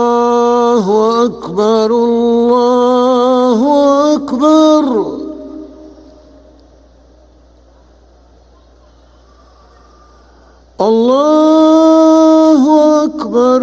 الله أكبر الله أكبر الله أكبر